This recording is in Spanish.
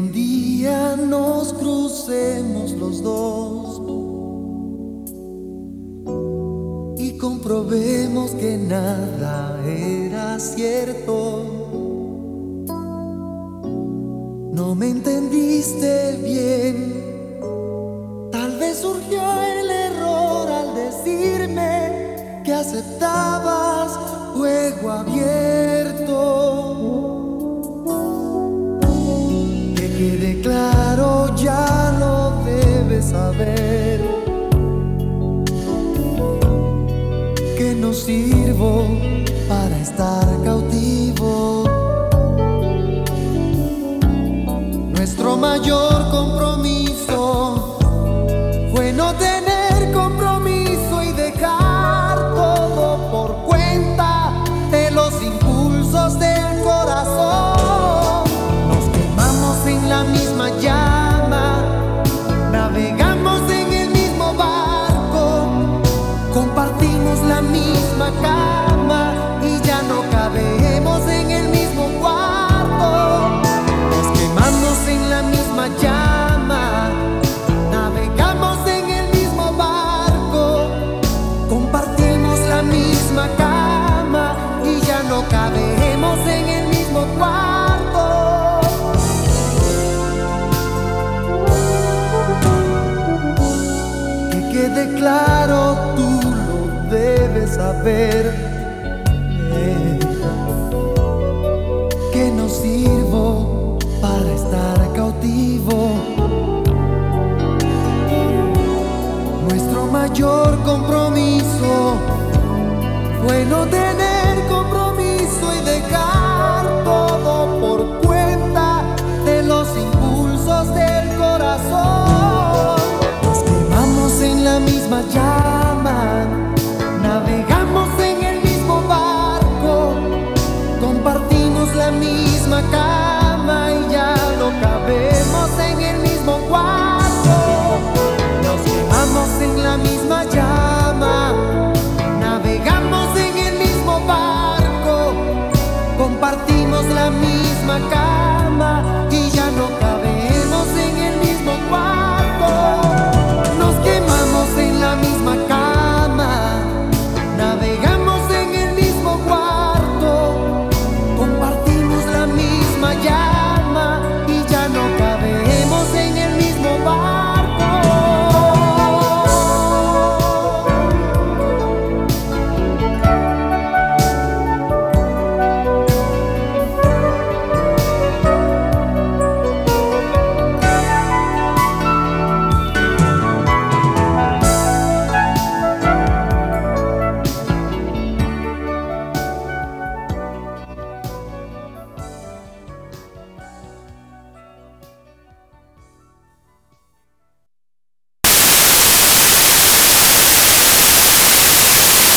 nos crucemos los dos y comprobemos que nada era cierto. No me entendiste bien, tal vez surgió el error al decirme que aceptabas sirvo para estar misma cama y ya no cabemos en el mismo cuarto. Nos quemamos en la misma llama, navegamos en el mismo barco, compartimos la misma cama y ya no cabemos en el mismo cuarto. Que quede claro, tú debes saber. Que no sirvo para estar cautivo. Nuestro mayor compromiso fue no tener my ears.